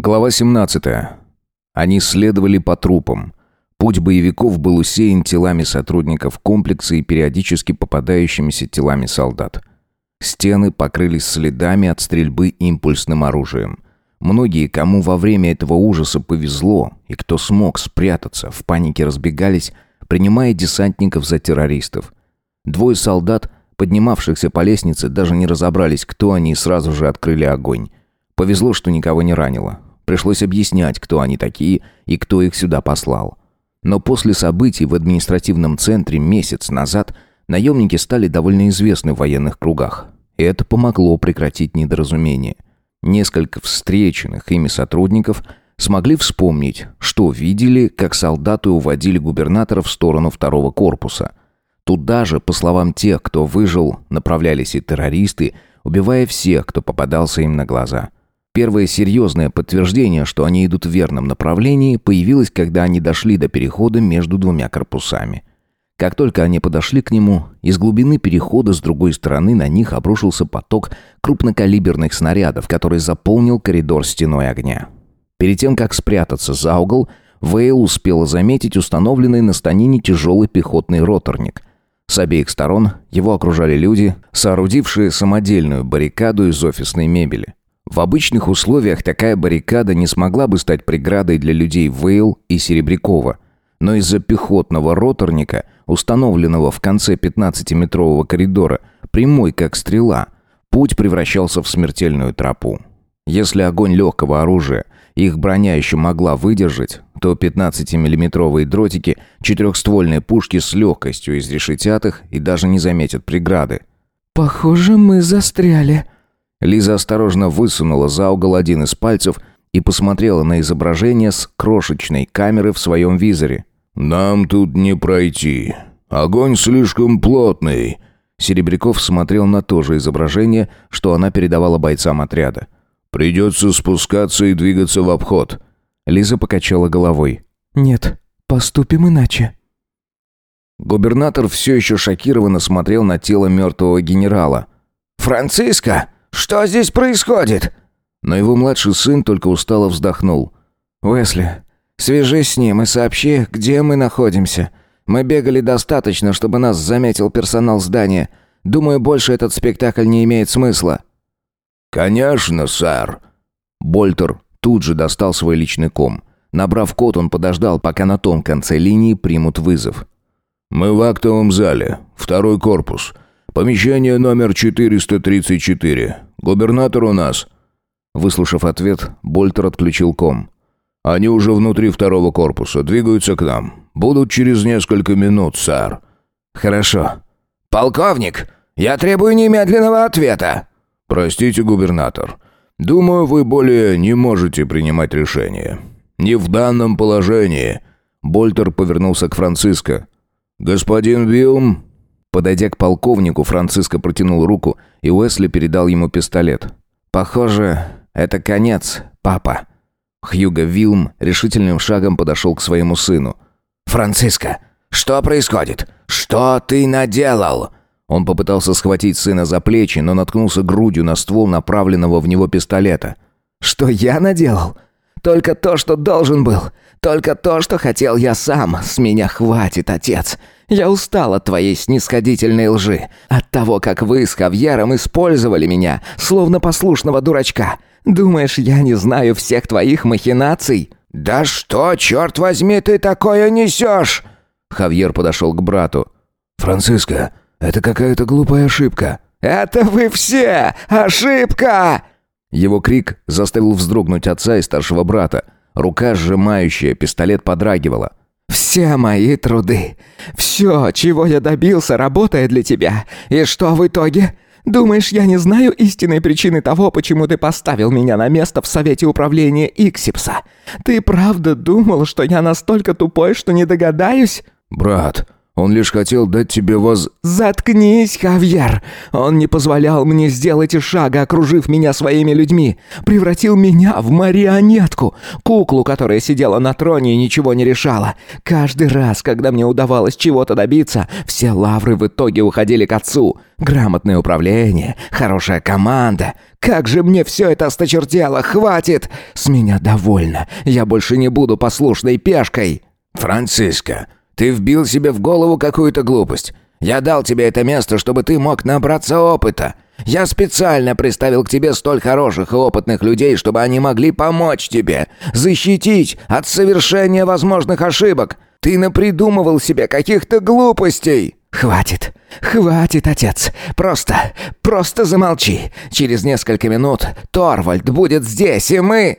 Глава 17. Они следовали по трупам. Путь боевиков был усеян телами сотрудников комплекса и периодически попадающимися телами солдат. Стены покрылись следами от стрельбы импульсным оружием. Многие, кому во время этого ужаса повезло и кто смог спрятаться, в панике разбегались, принимая десантников за террористов. Двое солдат, поднимавшихся по лестнице, даже не разобрались, кто они, и сразу же открыли огонь. Повезло, что никого не ранило. Пришлось объяснять, кто они такие и кто их сюда послал. Но после событий в административном центре месяц назад наемники стали довольно известны в военных кругах. И это помогло прекратить недоразумение. Несколько встреченных ими сотрудников смогли вспомнить, что видели, как солдаты уводили губернатора в сторону второго корпуса. Туда же, по словам тех, кто выжил, направлялись и террористы, убивая всех, кто попадался им на глаза – Первое серьезное подтверждение, что они идут в верном направлении, появилось, когда они дошли до перехода между двумя корпусами. Как только они подошли к нему, из глубины перехода с другой стороны на них обрушился поток крупнокалиберных снарядов, который заполнил коридор стеной огня. Перед тем, как спрятаться за угол, Вейл успела заметить установленный на станине тяжелый пехотный роторник. С обеих сторон его окружали люди, соорудившие самодельную баррикаду из офисной мебели. В обычных условиях такая баррикада не смогла бы стать преградой для людей Вейл и Серебрякова. Но из-за пехотного роторника, установленного в конце 15-метрового коридора, прямой как стрела, путь превращался в смертельную тропу. Если огонь легкого оружия их броня еще могла выдержать, то 15-миллиметровые дротики четырехствольные пушки с легкостью изрешетят их и даже не заметят преграды. «Похоже, мы застряли», Лиза осторожно высунула за угол один из пальцев и посмотрела на изображение с крошечной камеры в своем визоре. «Нам тут не пройти. Огонь слишком плотный». Серебряков смотрел на то же изображение, что она передавала бойцам отряда. «Придется спускаться и двигаться в обход». Лиза покачала головой. «Нет, поступим иначе». Губернатор все еще шокированно смотрел на тело мертвого генерала. «Франциско!» Что здесь происходит?» Но его младший сын только устало вздохнул. «Уэсли, свяжись с ним и сообщи, где мы находимся. Мы бегали достаточно, чтобы нас заметил персонал здания. Думаю, больше этот спектакль не имеет смысла». «Конечно, сэр!» Больтер тут же достал свой личный ком. Набрав код, он подождал, пока на том конце линии примут вызов. «Мы в актовом зале. Второй корпус. Помещение номер 434. Губернатор у нас». Выслушав ответ, Больтер отключил ком. «Они уже внутри второго корпуса, двигаются к нам. Будут через несколько минут, сэр». «Хорошо». «Полковник, я требую немедленного ответа». «Простите, губернатор. Думаю, вы более не можете принимать решение. Не в данном положении». Больтер повернулся к Франциско. «Господин Вилм, Подойдя к полковнику, Франциско протянул руку, и Уэсли передал ему пистолет. «Похоже, это конец, папа». Хьюго Вилм решительным шагом подошел к своему сыну. «Франциско, что происходит? Что ты наделал?» Он попытался схватить сына за плечи, но наткнулся грудью на ствол направленного в него пистолета. «Что я наделал? Только то, что должен был. Только то, что хотел я сам. С меня хватит, отец. Я устал от твоей снисходительной лжи, от того, как вы с Хавьером использовали меня, словно послушного дурачка. Думаешь, я не знаю всех твоих махинаций?» «Да что, черт возьми, ты такое несешь?» Хавьер подошел к брату. «Франциско, это какая-то глупая ошибка». «Это вы все! Ошибка!» Его крик заставил вздрогнуть отца и старшего брата. Рука, сжимающая пистолет, подрагивала. Все мои труды, все, чего я добился, работает для тебя. И что в итоге? Думаешь, я не знаю истинной причины того, почему ты поставил меня на место в Совете Управления Иксипса? Ты правда думал, что я настолько тупой, что не догадаюсь?» «Брат, он лишь хотел дать тебе воз...» «Заткнись, Хавьер! Он не позволял мне сделать и шага, окружив меня своими людьми. Превратил меня в марионетку, куклу, которая сидела на троне и ничего не решала. Каждый раз, когда мне удавалось чего-то добиться, все лавры в итоге уходили к отцу. Грамотное управление, хорошая команда. Как же мне все это осточертело! Хватит! С меня довольно. Я больше не буду послушной пешкой!» «Франциска!» Ты вбил себе в голову какую-то глупость. Я дал тебе это место, чтобы ты мог набраться опыта. Я специально приставил к тебе столь хороших и опытных людей, чтобы они могли помочь тебе, защитить от совершения возможных ошибок. Ты напридумывал себе каких-то глупостей. Хватит. Хватит, отец. Просто, просто замолчи. Через несколько минут Торвальд будет здесь, и мы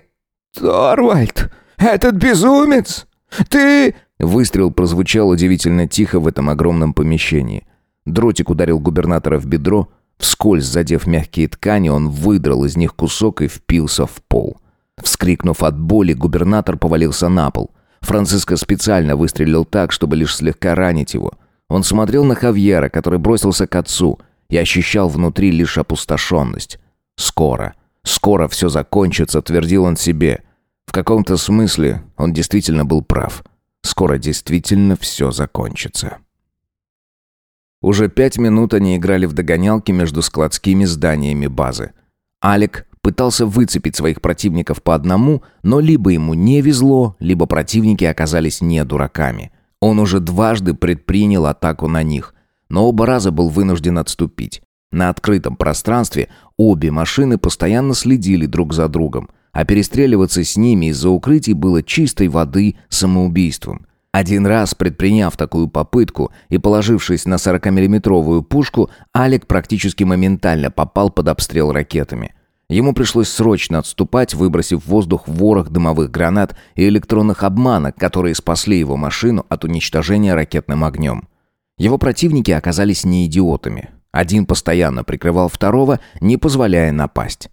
Торвальд, этот безумец. Ты Выстрел прозвучал удивительно тихо в этом огромном помещении. Дротик ударил губернатора в бедро, вскользь задев мягкие ткани, он выдрал из них кусок и впился в пол. Вскрикнув от боли, губернатор повалился на пол. Франциско специально выстрелил так, чтобы лишь слегка ранить его. Он смотрел на Хавьера, который бросился к отцу, и ощущал внутри лишь опустошенность. «Скоро, скоро все закончится», — твердил он себе. В каком-то смысле он действительно был прав. Скоро действительно все закончится. Уже пять минут они играли в догонялки между складскими зданиями базы. Алик пытался выцепить своих противников по одному, но либо ему не везло, либо противники оказались не дураками. Он уже дважды предпринял атаку на них, но оба раза был вынужден отступить. На открытом пространстве обе машины постоянно следили друг за другом а перестреливаться с ними из-за укрытий было чистой воды самоубийством. Один раз, предприняв такую попытку и положившись на 40-миллиметровую пушку, Алек практически моментально попал под обстрел ракетами. Ему пришлось срочно отступать, выбросив в воздух ворох дымовых гранат и электронных обманок, которые спасли его машину от уничтожения ракетным огнем. Его противники оказались не идиотами. Один постоянно прикрывал второго, не позволяя напасть.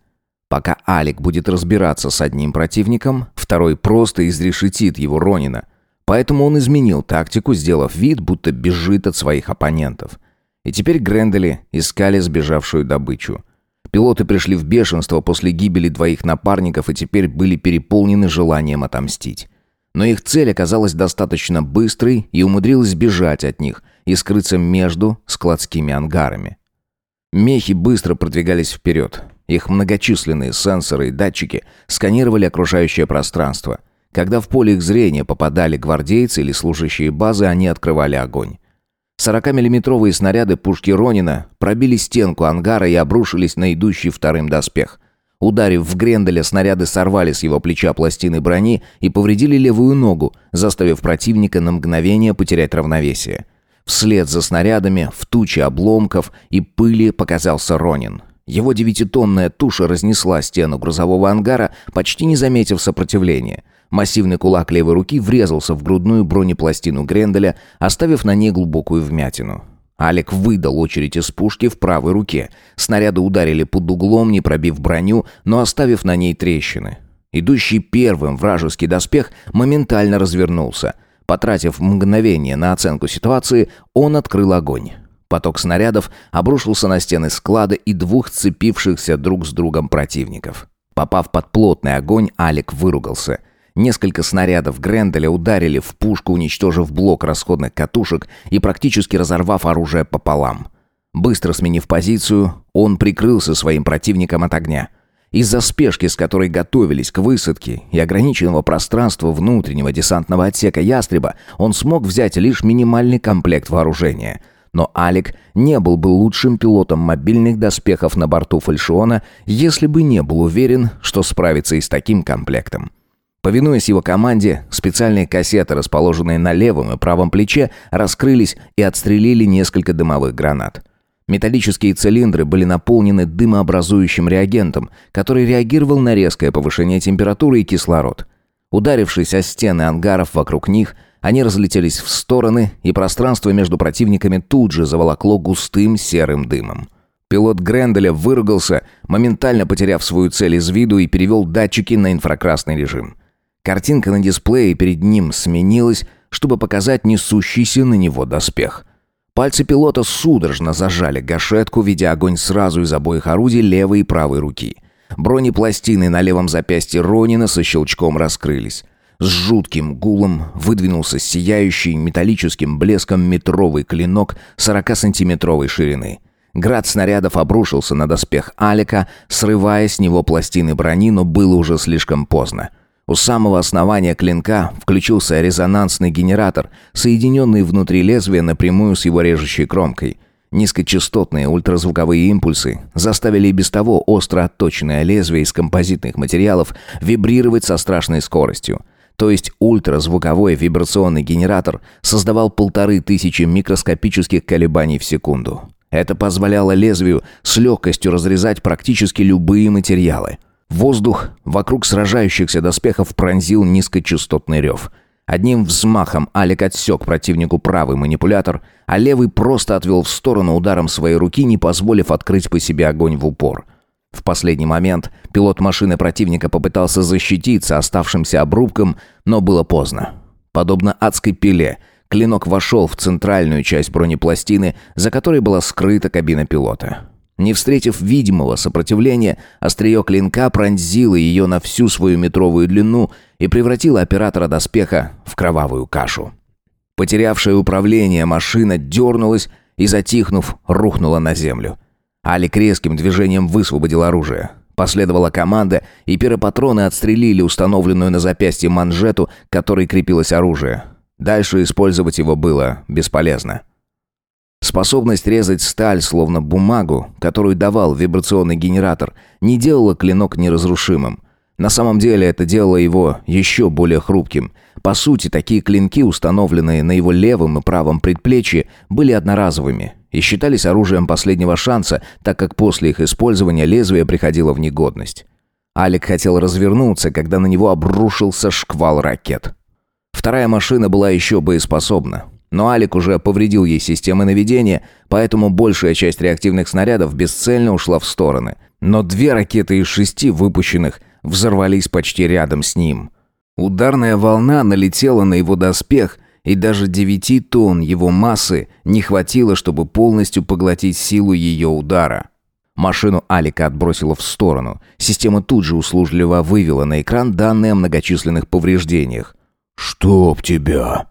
Пока Алик будет разбираться с одним противником, второй просто изрешетит его Ронина. Поэтому он изменил тактику, сделав вид, будто бежит от своих оппонентов. И теперь Грендели искали сбежавшую добычу. Пилоты пришли в бешенство после гибели двоих напарников и теперь были переполнены желанием отомстить. Но их цель оказалась достаточно быстрой и умудрилась сбежать от них и скрыться между складскими ангарами. Мехи быстро продвигались вперед. Их многочисленные сенсоры и датчики сканировали окружающее пространство. Когда в поле их зрения попадали гвардейцы или служащие базы, они открывали огонь. 40-миллиметровые снаряды пушки Ронина пробили стенку ангара и обрушились на идущий вторым доспех. Ударив в Гренделя, снаряды сорвали с его плеча пластины брони и повредили левую ногу, заставив противника на мгновение потерять равновесие. Вслед за снарядами в туче обломков и пыли показался Ронин. Его девятитонная туша разнесла стену грузового ангара, почти не заметив сопротивления. Массивный кулак левой руки врезался в грудную бронепластину Гренделя, оставив на ней глубокую вмятину. Алек выдал очередь из пушки в правой руке. Снаряды ударили под углом, не пробив броню, но оставив на ней трещины. Идущий первым вражеский доспех моментально развернулся. Потратив мгновение на оценку ситуации, он открыл огонь. Поток снарядов обрушился на стены склада и двух цепившихся друг с другом противников. Попав под плотный огонь, Алик выругался. Несколько снарядов Гренделя ударили в пушку, уничтожив блок расходных катушек и практически разорвав оружие пополам. Быстро сменив позицию, он прикрылся своим противником от огня. Из-за спешки, с которой готовились к высадке и ограниченного пространства внутреннего десантного отсека «Ястреба», он смог взять лишь минимальный комплект вооружения – но Алик не был бы лучшим пилотом мобильных доспехов на борту фальшиона, если бы не был уверен, что справится и с таким комплектом. Повинуясь его команде, специальные кассеты, расположенные на левом и правом плече, раскрылись и отстрелили несколько дымовых гранат. Металлические цилиндры были наполнены дымообразующим реагентом, который реагировал на резкое повышение температуры и кислород. Ударившись о стены ангаров вокруг них, они разлетелись в стороны, и пространство между противниками тут же заволокло густым серым дымом. Пилот Гренделя выругался, моментально потеряв свою цель из виду и перевел датчики на инфракрасный режим. Картинка на дисплее перед ним сменилась, чтобы показать несущийся на него доспех. Пальцы пилота судорожно зажали гашетку, ведя огонь сразу из обоих орудий левой и правой руки. Бронепластины на левом запястье Ронина со щелчком раскрылись. С жутким гулом выдвинулся сияющий металлическим блеском метровый клинок 40-сантиметровой ширины. Град снарядов обрушился на доспех Алика, срывая с него пластины брони, но было уже слишком поздно. У самого основания клинка включился резонансный генератор, соединенный внутри лезвия напрямую с его режущей кромкой. Низкочастотные ультразвуковые импульсы заставили и без того остро отточенное лезвие из композитных материалов вибрировать со страшной скоростью – то есть ультразвуковой вибрационный генератор создавал полторы тысячи микроскопических колебаний в секунду. Это позволяло лезвию с легкостью разрезать практически любые материалы. Воздух вокруг сражающихся доспехов пронзил низкочастотный рев. Одним взмахом Алик отсек противнику правый манипулятор, а левый просто отвел в сторону ударом своей руки, не позволив открыть по себе огонь в упор – в последний момент пилот машины противника попытался защититься оставшимся обрубком, но было поздно. Подобно адской пиле, клинок вошел в центральную часть бронепластины, за которой была скрыта кабина пилота. Не встретив видимого сопротивления, острие клинка пронзило ее на всю свою метровую длину и превратило оператора доспеха в кровавую кашу. Потерявшая управление машина дернулась и, затихнув, рухнула на землю – Алик резким движением высвободил оружие. Последовала команда, и пиропатроны отстрелили установленную на запястье манжету, к которой крепилось оружие. Дальше использовать его было бесполезно. Способность резать сталь, словно бумагу, которую давал вибрационный генератор, не делала клинок неразрушимым. На самом деле это делало его еще более хрупким. По сути, такие клинки, установленные на его левом и правом предплечье, были одноразовыми и считались оружием последнего шанса, так как после их использования лезвие приходило в негодность. Алик хотел развернуться, когда на него обрушился шквал ракет. Вторая машина была еще боеспособна, но Алик уже повредил ей системы наведения, поэтому большая часть реактивных снарядов бесцельно ушла в стороны. Но две ракеты из шести выпущенных взорвались почти рядом с ним. Ударная волна налетела на его доспех, и даже 9 тонн его массы не хватило, чтобы полностью поглотить силу ее удара. Машину Алика отбросила в сторону. Система тут же услужливо вывела на экран данные о многочисленных повреждениях. «Чтоб тебя!»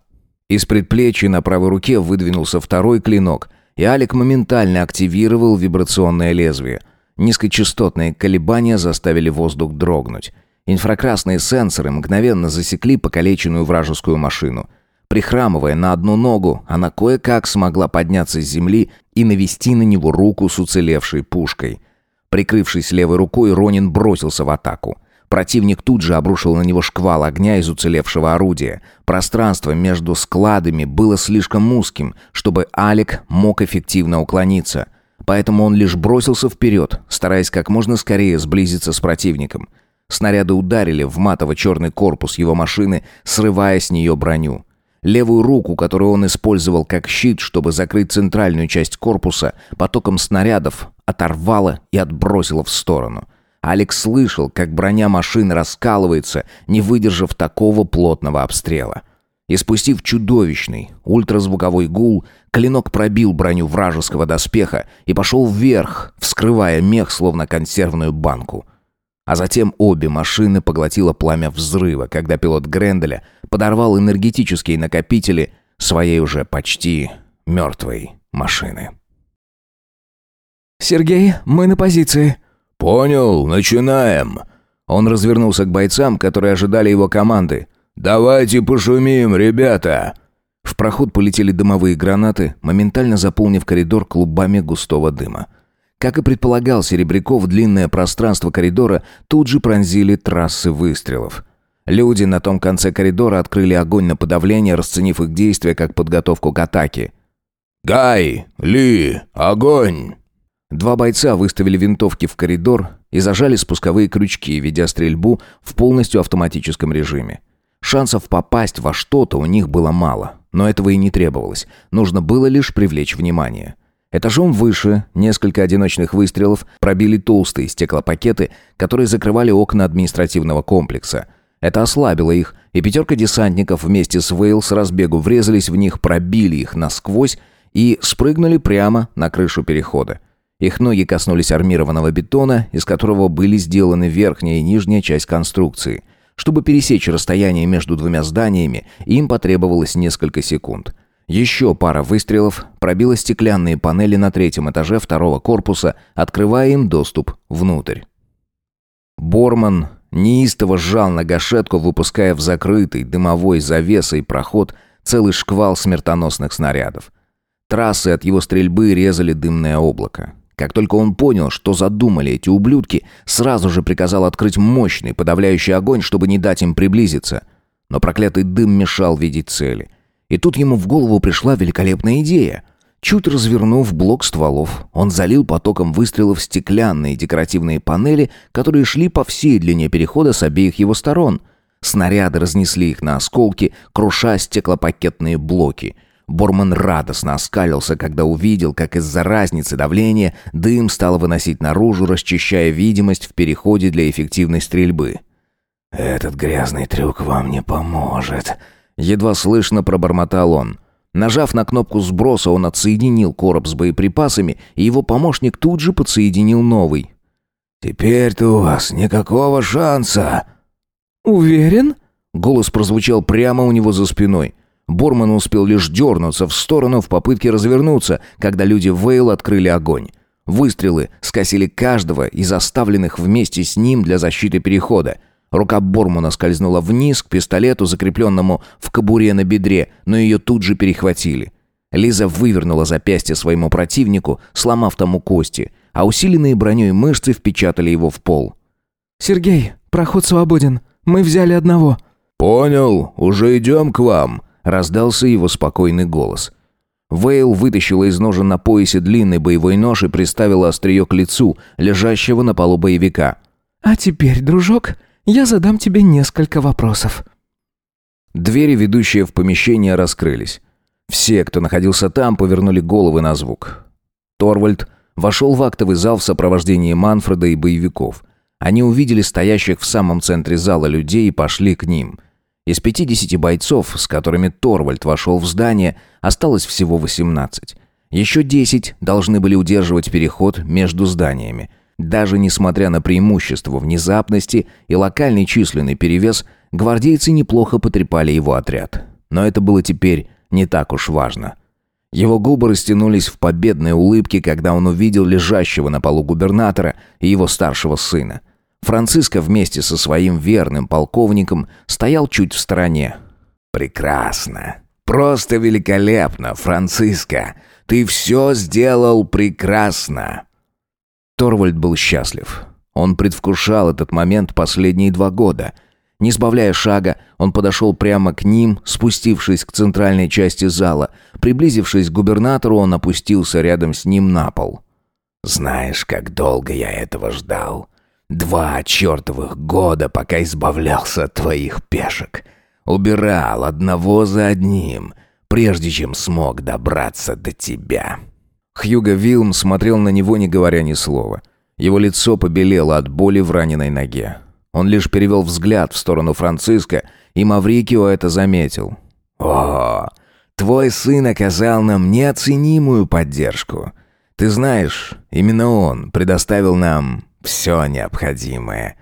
Из предплечья на правой руке выдвинулся второй клинок, и Алик моментально активировал вибрационное лезвие. Низкочастотные колебания заставили воздух дрогнуть. Инфракрасные сенсоры мгновенно засекли покалеченную вражескую машину – прихрамывая на одну ногу, а она кое-как смогла подняться с земли и навести на него руку с уцелевшей пушкой. Прикрывшись левой рукой, Ронин бросился в атаку. Противник тут же обрушил на него шквал огня из уцелевшего орудия. Пространство между складами было слишком узким, чтобы Алик мог эффективно уклониться. Поэтому он лишь бросился вперед, стараясь как можно скорее сблизиться с противником. Снаряды ударили в матово-черный корпус его машины, срывая с нее броню. Левую руку, которую он использовал как щит, чтобы закрыть центральную часть корпуса, потоком снарядов оторвало и отбросило в сторону. Алекс слышал, как броня машин раскалывается, не выдержав такого плотного обстрела. Испустив чудовищный ультразвуковой гул, клинок пробил броню вражеского доспеха и пошел вверх, вскрывая мех, словно консервную банку. А затем обе машины поглотило пламя взрыва, когда пилот Гренделя подорвал энергетические накопители своей уже почти мертвой машины. «Сергей, мы на позиции». «Понял, начинаем». Он развернулся к бойцам, которые ожидали его команды. «Давайте пошумим, ребята!» В проход полетели дымовые гранаты, моментально заполнив коридор клубами густого дыма. Как и предполагал Серебряков, длинное пространство коридора тут же пронзили трассы выстрелов – Люди на том конце коридора открыли огонь на подавление, расценив их действия как подготовку к атаке. «Гай! Ли! Огонь!» Два бойца выставили винтовки в коридор и зажали спусковые крючки, ведя стрельбу в полностью автоматическом режиме. Шансов попасть во что-то у них было мало, но этого и не требовалось. Нужно было лишь привлечь внимание. Этажом выше несколько одиночных выстрелов пробили толстые стеклопакеты, которые закрывали окна административного комплекса – это ослабило их, и пятерка десантников вместе с Вейл с разбегу врезались в них, пробили их насквозь и спрыгнули прямо на крышу перехода. Их ноги коснулись армированного бетона, из которого были сделаны верхняя и нижняя часть конструкции. Чтобы пересечь расстояние между двумя зданиями, им потребовалось несколько секунд. Еще пара выстрелов пробила стеклянные панели на третьем этаже второго корпуса, открывая им доступ внутрь. Борман неистово сжал на гашетку, выпуская в закрытый дымовой завесой проход целый шквал смертоносных снарядов. Трассы от его стрельбы резали дымное облако. Как только он понял, что задумали эти ублюдки, сразу же приказал открыть мощный подавляющий огонь, чтобы не дать им приблизиться. Но проклятый дым мешал видеть цели. И тут ему в голову пришла великолепная идея — Чуть развернув блок стволов, он залил потоком выстрелов стеклянные декоративные панели, которые шли по всей длине перехода с обеих его сторон. Снаряды разнесли их на осколки, круша стеклопакетные блоки. Борман радостно оскалился, когда увидел, как из-за разницы давления дым стал выносить наружу, расчищая видимость в переходе для эффективной стрельбы. «Этот грязный трюк вам не поможет», — едва слышно пробормотал он. Нажав на кнопку сброса, он отсоединил короб с боеприпасами, и его помощник тут же подсоединил новый. «Теперь-то у вас никакого шанса!» «Уверен?» — голос прозвучал прямо у него за спиной. Борман успел лишь дернуться в сторону в попытке развернуться, когда люди Вейл открыли огонь. Выстрелы скосили каждого из оставленных вместе с ним для защиты перехода. Рука Бормана скользнула вниз к пистолету, закрепленному в кобуре на бедре, но ее тут же перехватили. Лиза вывернула запястье своему противнику, сломав тому кости, а усиленные броней мышцы впечатали его в пол. «Сергей, проход свободен. Мы взяли одного». «Понял, уже идем к вам», — раздался его спокойный голос. Вейл вытащила из ножа на поясе длинный боевой нож и приставила острие к лицу, лежащего на полу боевика. «А теперь, дружок, я задам тебе несколько вопросов». Двери, ведущие в помещение, раскрылись. Все, кто находился там, повернули головы на звук. Торвальд вошел в актовый зал в сопровождении Манфреда и боевиков. Они увидели стоящих в самом центре зала людей и пошли к ним. Из 50 бойцов, с которыми Торвальд вошел в здание, осталось всего 18. Еще 10 должны были удерживать переход между зданиями – даже несмотря на преимущество внезапности и локальный численный перевес, гвардейцы неплохо потрепали его отряд. Но это было теперь не так уж важно. Его губы растянулись в победной улыбке, когда он увидел лежащего на полу губернатора и его старшего сына. Франциско вместе со своим верным полковником стоял чуть в стороне. «Прекрасно! Просто великолепно, Франциско! Ты все сделал прекрасно!» Торвальд был счастлив. Он предвкушал этот момент последние два года. Не сбавляя шага, он подошел прямо к ним, спустившись к центральной части зала. Приблизившись к губернатору, он опустился рядом с ним на пол. «Знаешь, как долго я этого ждал. Два чертовых года, пока избавлялся от твоих пешек. Убирал одного за одним, прежде чем смог добраться до тебя». Хьюго Вилм смотрел на него, не говоря ни слова. Его лицо побелело от боли в раненой ноге. Он лишь перевел взгляд в сторону Франциска, и Маврикио это заметил. «О, твой сын оказал нам неоценимую поддержку. Ты знаешь, именно он предоставил нам все необходимое».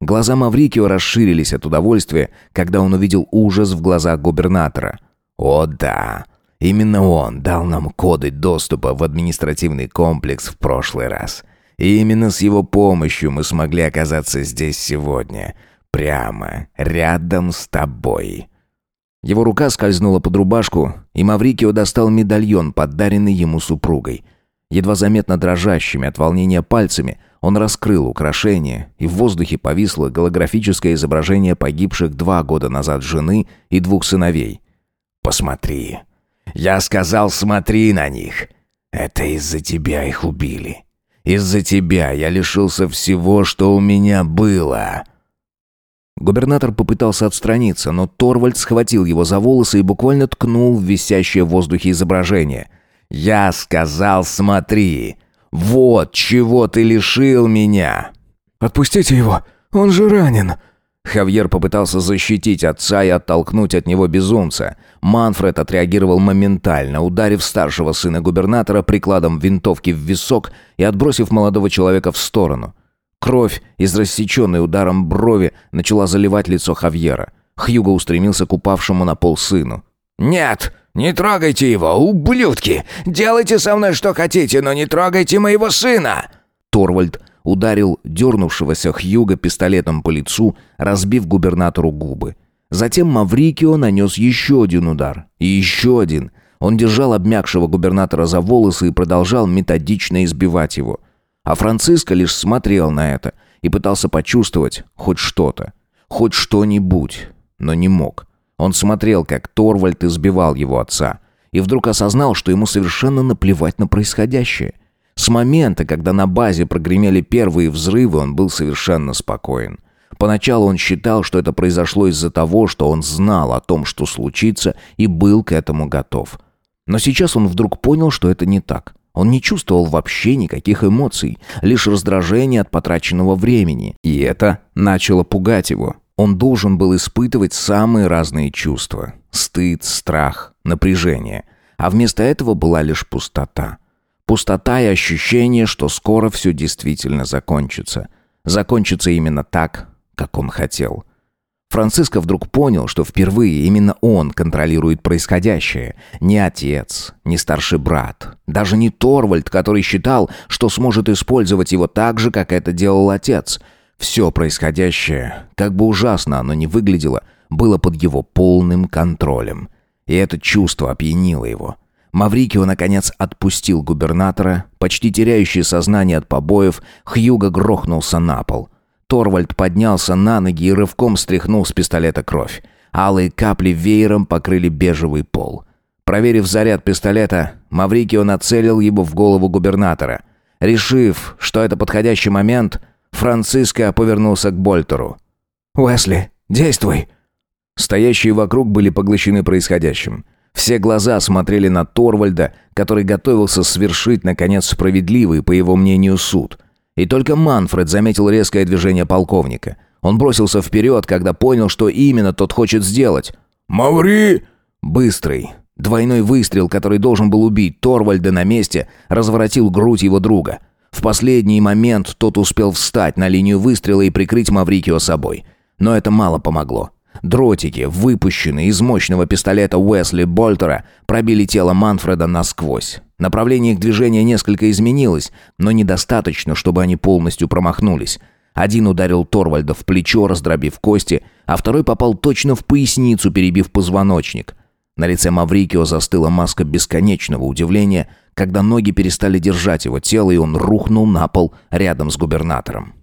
Глаза Маврикио расширились от удовольствия, когда он увидел ужас в глазах губернатора. «О да, Именно он дал нам коды доступа в административный комплекс в прошлый раз. И именно с его помощью мы смогли оказаться здесь сегодня. Прямо рядом с тобой». Его рука скользнула под рубашку, и Маврикио достал медальон, подаренный ему супругой. Едва заметно дрожащими от волнения пальцами он раскрыл украшение, и в воздухе повисло голографическое изображение погибших два года назад жены и двух сыновей. «Посмотри», я сказал, смотри на них. Это из-за тебя их убили. Из-за тебя я лишился всего, что у меня было. Губернатор попытался отстраниться, но Торвальд схватил его за волосы и буквально ткнул в висящее в воздухе изображение. «Я сказал, смотри! Вот чего ты лишил меня!» «Отпустите его! Он же ранен!» Хавьер попытался защитить отца и оттолкнуть от него безумца. Манфред отреагировал моментально, ударив старшего сына губернатора прикладом винтовки в висок и отбросив молодого человека в сторону. Кровь, из рассеченной ударом брови, начала заливать лицо Хавьера. Хьюго устремился к упавшему на пол сыну. «Нет! Не трогайте его, ублюдки! Делайте со мной что хотите, но не трогайте моего сына!» Торвальд ударил дернувшегося Хьюга пистолетом по лицу, разбив губернатору губы. Затем Маврикио нанес еще один удар. И еще один. Он держал обмякшего губернатора за волосы и продолжал методично избивать его. А Франциско лишь смотрел на это и пытался почувствовать хоть что-то. Хоть что-нибудь. Но не мог. Он смотрел, как Торвальд избивал его отца. И вдруг осознал, что ему совершенно наплевать на происходящее – с момента, когда на базе прогремели первые взрывы, он был совершенно спокоен. Поначалу он считал, что это произошло из-за того, что он знал о том, что случится, и был к этому готов. Но сейчас он вдруг понял, что это не так. Он не чувствовал вообще никаких эмоций, лишь раздражение от потраченного времени. И это начало пугать его. Он должен был испытывать самые разные чувства. Стыд, страх, напряжение. А вместо этого была лишь пустота. Пустота и ощущение, что скоро все действительно закончится. Закончится именно так, как он хотел. Франциско вдруг понял, что впервые именно он контролирует происходящее. Не отец, не старший брат, даже не Торвальд, который считал, что сможет использовать его так же, как это делал отец. Все происходящее, как бы ужасно оно ни выглядело, было под его полным контролем. И это чувство опьянило его. Маврикио, наконец, отпустил губернатора. Почти теряющий сознание от побоев, Хьюго грохнулся на пол. Торвальд поднялся на ноги и рывком стряхнул с пистолета кровь. Алые капли веером покрыли бежевый пол. Проверив заряд пистолета, Маврикио нацелил его в голову губернатора. Решив, что это подходящий момент, Франциско повернулся к Больтеру. «Уэсли, действуй!» Стоящие вокруг были поглощены происходящим – все глаза смотрели на Торвальда, который готовился свершить, наконец, справедливый, по его мнению, суд. И только Манфред заметил резкое движение полковника. Он бросился вперед, когда понял, что именно тот хочет сделать. «Маври!» Быстрый, Двойной выстрел, который должен был убить Торвальда на месте, разворотил грудь его друга. В последний момент тот успел встать на линию выстрела и прикрыть Маврикио собой. Но это мало помогло. Дротики, выпущенные из мощного пистолета Уэсли Болтера, пробили тело Манфреда насквозь. Направление их движения несколько изменилось, но недостаточно, чтобы они полностью промахнулись. Один ударил Торвальда в плечо, раздробив кости, а второй попал точно в поясницу, перебив позвоночник. На лице Маврикио застыла маска бесконечного удивления, когда ноги перестали держать его тело, и он рухнул на пол рядом с губернатором.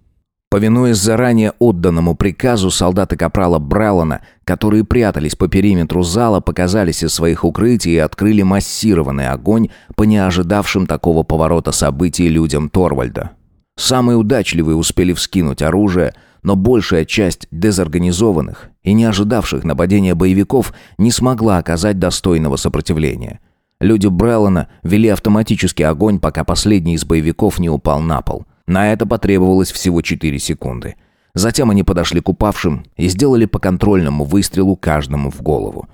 Повинуясь заранее отданному приказу, солдаты капрала Бралана, которые прятались по периметру зала, показались из своих укрытий и открыли массированный огонь по неожидавшим такого поворота событий людям Торвальда. Самые удачливые успели вскинуть оружие, но большая часть дезорганизованных и не ожидавших нападения боевиков не смогла оказать достойного сопротивления. Люди Бреллана вели автоматический огонь, пока последний из боевиков не упал на пол – на это потребовалось всего 4 секунды. Затем они подошли к упавшим и сделали по контрольному выстрелу каждому в голову.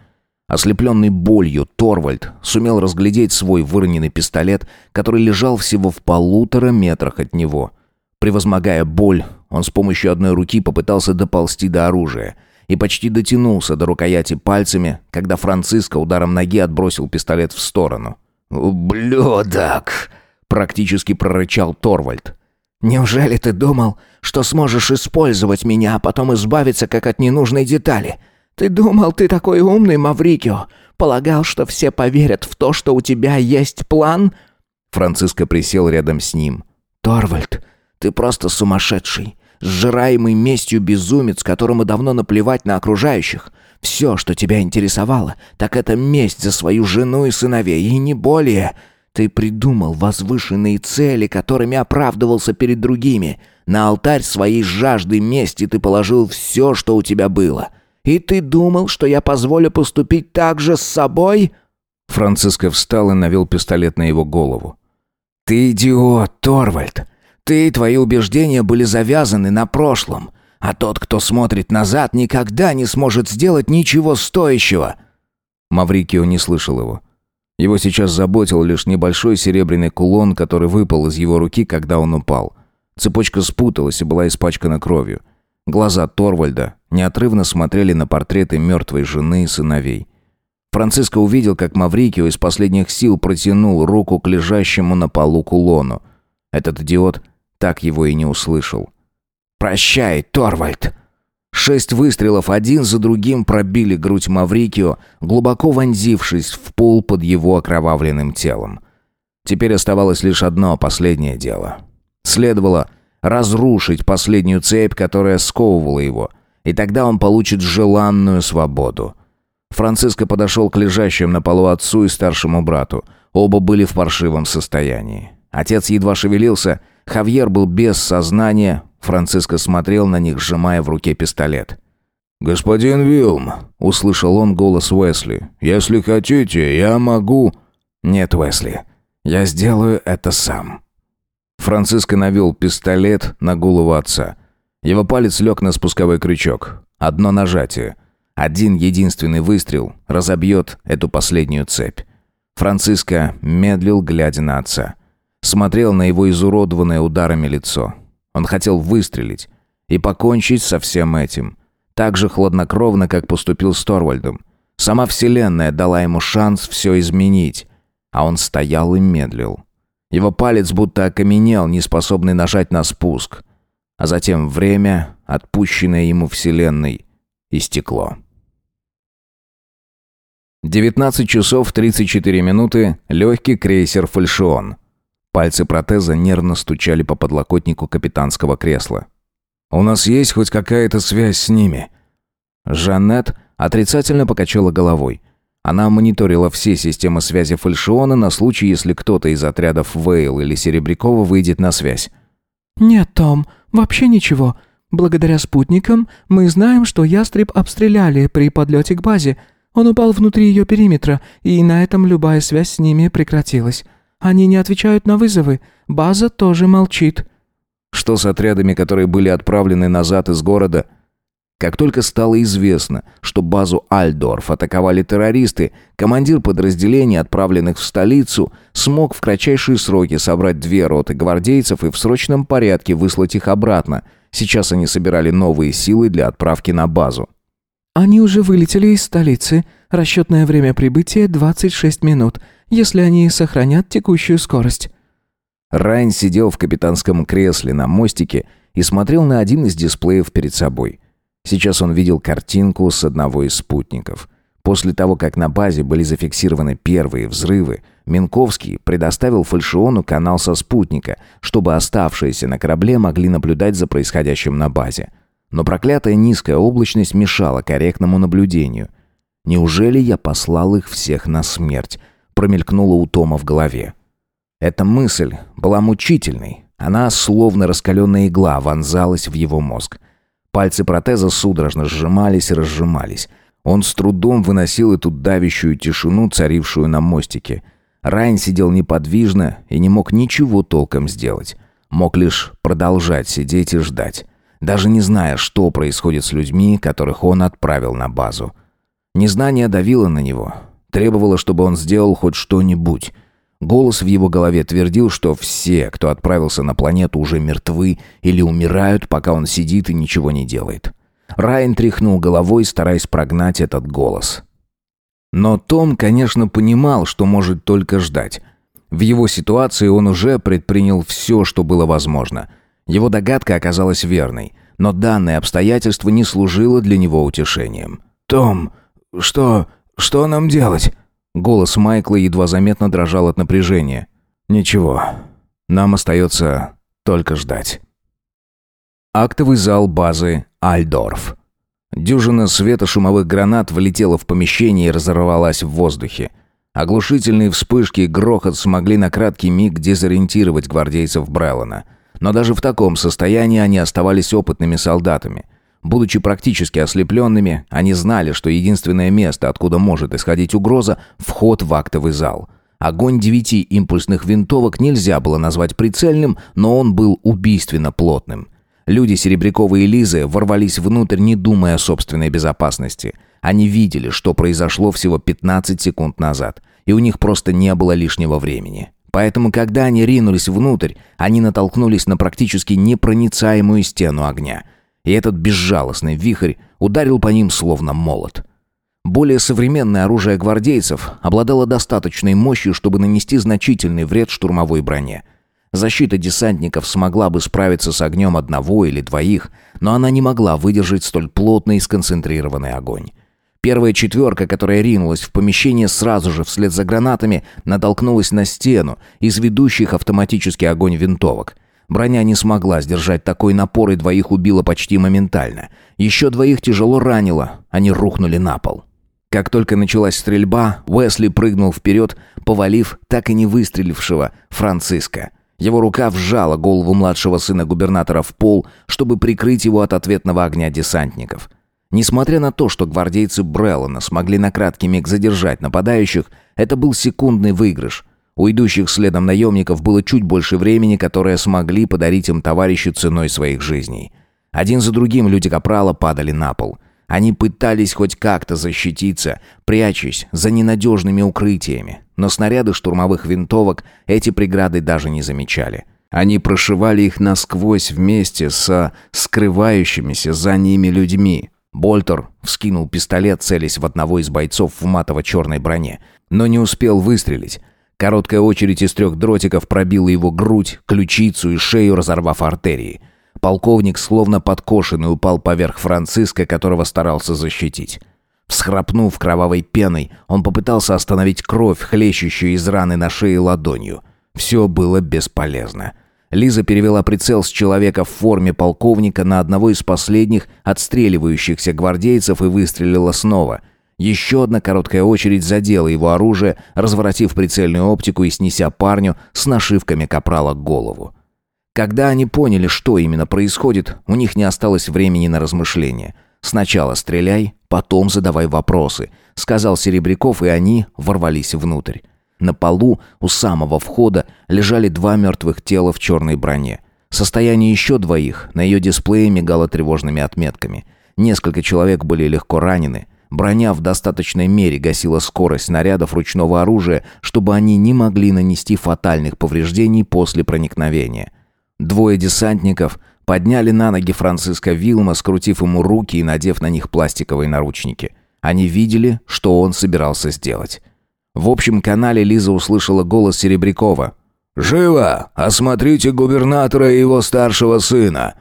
Ослепленный болью, Торвальд сумел разглядеть свой выроненный пистолет, который лежал всего в полутора метрах от него. Превозмогая боль, он с помощью одной руки попытался доползти до оружия и почти дотянулся до рукояти пальцами, когда Франциско ударом ноги отбросил пистолет в сторону. «Ублюдок!» — практически прорычал Торвальд. Неужели ты думал, что сможешь использовать меня, а потом избавиться как от ненужной детали? Ты думал, ты такой умный, Маврикио? Полагал, что все поверят в то, что у тебя есть план?» Франциско присел рядом с ним. «Торвальд, ты просто сумасшедший, сжираемый местью безумец, которому давно наплевать на окружающих. Все, что тебя интересовало, так это месть за свою жену и сыновей, и не более...» Ты придумал возвышенные цели, которыми оправдывался перед другими. На алтарь своей жажды мести ты положил все, что у тебя было. И ты думал, что я позволю поступить так же с собой?» Франциско встал и навел пистолет на его голову. «Ты идиот, Торвальд! Ты и твои убеждения были завязаны на прошлом, а тот, кто смотрит назад, никогда не сможет сделать ничего стоящего!» Маврикио не слышал его. Его сейчас заботил лишь небольшой серебряный кулон, который выпал из его руки, когда он упал. Цепочка спуталась и была испачкана кровью. Глаза Торвальда неотрывно смотрели на портреты мертвой жены и сыновей. Франциско увидел, как Маврикио из последних сил протянул руку к лежащему на полу кулону. Этот идиот так его и не услышал. «Прощай, Торвальд!» Шесть выстрелов один за другим пробили грудь Маврикио, глубоко вонзившись в пол под его окровавленным телом. Теперь оставалось лишь одно последнее дело. Следовало разрушить последнюю цепь, которая сковывала его, и тогда он получит желанную свободу. Франциско подошел к лежащим на полу отцу и старшему брату. Оба были в паршивом состоянии. Отец едва шевелился, Хавьер был без сознания, Франциско смотрел на них, сжимая в руке пистолет. «Господин Вилм», — услышал он голос Уэсли, — «если хотите, я могу...» «Нет, Уэсли, я сделаю это сам». Франциско навел пистолет на голову отца. Его палец лег на спусковой крючок. Одно нажатие. Один единственный выстрел разобьет эту последнюю цепь. Франциско медлил, глядя на отца. Смотрел на его изуродованное ударами лицо. Он хотел выстрелить и покончить со всем этим. Так же хладнокровно, как поступил с Торвальдом. Сама Вселенная дала ему шанс все изменить. А он стоял и медлил. Его палец будто окаменел, не способный нажать на спуск. А затем время, отпущенное ему Вселенной, истекло. 19 часов 34 минуты, легкий крейсер «Фальшион». Пальцы протеза нервно стучали по подлокотнику капитанского кресла. «У нас есть хоть какая-то связь с ними?» Жанет отрицательно покачала головой. Она мониторила все системы связи фальшиона на случай, если кто-то из отрядов Вейл или Серебрякова выйдет на связь. «Нет, Том, вообще ничего. Благодаря спутникам мы знаем, что ястреб обстреляли при подлете к базе. Он упал внутри ее периметра, и на этом любая связь с ними прекратилась. Они не отвечают на вызовы. База тоже молчит». Что с отрядами, которые были отправлены назад из города? Как только стало известно, что базу Альдорф атаковали террористы, командир подразделения, отправленных в столицу, смог в кратчайшие сроки собрать две роты гвардейцев и в срочном порядке выслать их обратно. Сейчас они собирали новые силы для отправки на базу. Они уже вылетели из столицы. Расчетное время прибытия 26 минут если они сохранят текущую скорость». Райн сидел в капитанском кресле на мостике и смотрел на один из дисплеев перед собой. Сейчас он видел картинку с одного из спутников. После того, как на базе были зафиксированы первые взрывы, Минковский предоставил фальшиону канал со спутника, чтобы оставшиеся на корабле могли наблюдать за происходящим на базе. Но проклятая низкая облачность мешала корректному наблюдению. «Неужели я послал их всех на смерть?» промелькнула у Тома в голове. Эта мысль была мучительной. Она, словно раскаленная игла, вонзалась в его мозг. Пальцы протеза судорожно сжимались и разжимались. Он с трудом выносил эту давящую тишину, царившую на мостике. Райан сидел неподвижно и не мог ничего толком сделать. Мог лишь продолжать сидеть и ждать, даже не зная, что происходит с людьми, которых он отправил на базу. Незнание давило на него, Требовала, чтобы он сделал хоть что-нибудь. Голос в его голове твердил, что все, кто отправился на планету, уже мертвы или умирают, пока он сидит и ничего не делает. Райан тряхнул головой, стараясь прогнать этот голос. Но Том, конечно, понимал, что может только ждать. В его ситуации он уже предпринял все, что было возможно. Его догадка оказалась верной, но данное обстоятельство не служило для него утешением. «Том, что...» «Что нам делать?» Голос Майкла едва заметно дрожал от напряжения. «Ничего. Нам остается только ждать». Актовый зал базы «Альдорф». Дюжина светошумовых гранат влетела в помещение и разорвалась в воздухе. Оглушительные вспышки и грохот смогли на краткий миг дезориентировать гвардейцев Бреллана. Но даже в таком состоянии они оставались опытными солдатами. Будучи практически ослепленными, они знали, что единственное место, откуда может исходить угроза – вход в актовый зал. Огонь девяти импульсных винтовок нельзя было назвать прицельным, но он был убийственно плотным. Люди Серебрякова и Лизы ворвались внутрь, не думая о собственной безопасности. Они видели, что произошло всего 15 секунд назад, и у них просто не было лишнего времени. Поэтому, когда они ринулись внутрь, они натолкнулись на практически непроницаемую стену огня – и этот безжалостный вихрь ударил по ним словно молот. Более современное оружие гвардейцев обладало достаточной мощью, чтобы нанести значительный вред штурмовой броне. Защита десантников смогла бы справиться с огнем одного или двоих, но она не могла выдержать столь плотный и сконцентрированный огонь. Первая четверка, которая ринулась в помещение сразу же вслед за гранатами, натолкнулась на стену из ведущих автоматический огонь винтовок. Броня не смогла сдержать такой напор и двоих убила почти моментально. Еще двоих тяжело ранило, они рухнули на пол. Как только началась стрельба, Уэсли прыгнул вперед, повалив так и не выстрелившего Франциска. Его рука вжала голову младшего сына губернатора в пол, чтобы прикрыть его от ответного огня десантников. Несмотря на то, что гвардейцы Бреллана смогли на краткий миг задержать нападающих, это был секундный выигрыш – у идущих следом наемников было чуть больше времени, которое смогли подарить им товарищу ценой своих жизней. Один за другим люди Капрала падали на пол. Они пытались хоть как-то защититься, прячась за ненадежными укрытиями, но снаряды штурмовых винтовок эти преграды даже не замечали. Они прошивали их насквозь вместе со скрывающимися за ними людьми. Больтер вскинул пистолет, целясь в одного из бойцов в матово-черной броне, но не успел выстрелить. Короткая очередь из трех дротиков пробила его грудь, ключицу и шею, разорвав артерии. Полковник, словно подкошенный, упал поверх Франциска, которого старался защитить. Всхрапнув кровавой пеной, он попытался остановить кровь, хлещущую из раны на шее ладонью. Все было бесполезно. Лиза перевела прицел с человека в форме полковника на одного из последних отстреливающихся гвардейцев и выстрелила снова – еще одна короткая очередь задела его оружие, разворотив прицельную оптику и снеся парню с нашивками капрала голову. Когда они поняли, что именно происходит, у них не осталось времени на размышления. «Сначала стреляй, потом задавай вопросы», — сказал Серебряков, и они ворвались внутрь. На полу у самого входа лежали два мертвых тела в черной броне. Состояние еще двоих на ее дисплее мигало тревожными отметками. Несколько человек были легко ранены, Броня в достаточной мере гасила скорость снарядов ручного оружия, чтобы они не могли нанести фатальных повреждений после проникновения. Двое десантников подняли на ноги Франциска Вилма, скрутив ему руки и надев на них пластиковые наручники. Они видели, что он собирался сделать. В общем канале Лиза услышала голос Серебрякова. «Живо! Осмотрите губернатора и его старшего сына!»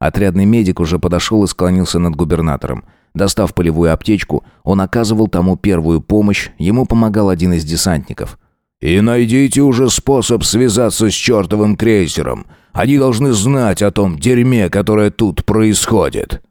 Отрядный медик уже подошел и склонился над губернатором. Достав полевую аптечку, он оказывал тому первую помощь, ему помогал один из десантников. «И найдите уже способ связаться с чертовым крейсером. Они должны знать о том дерьме, которое тут происходит».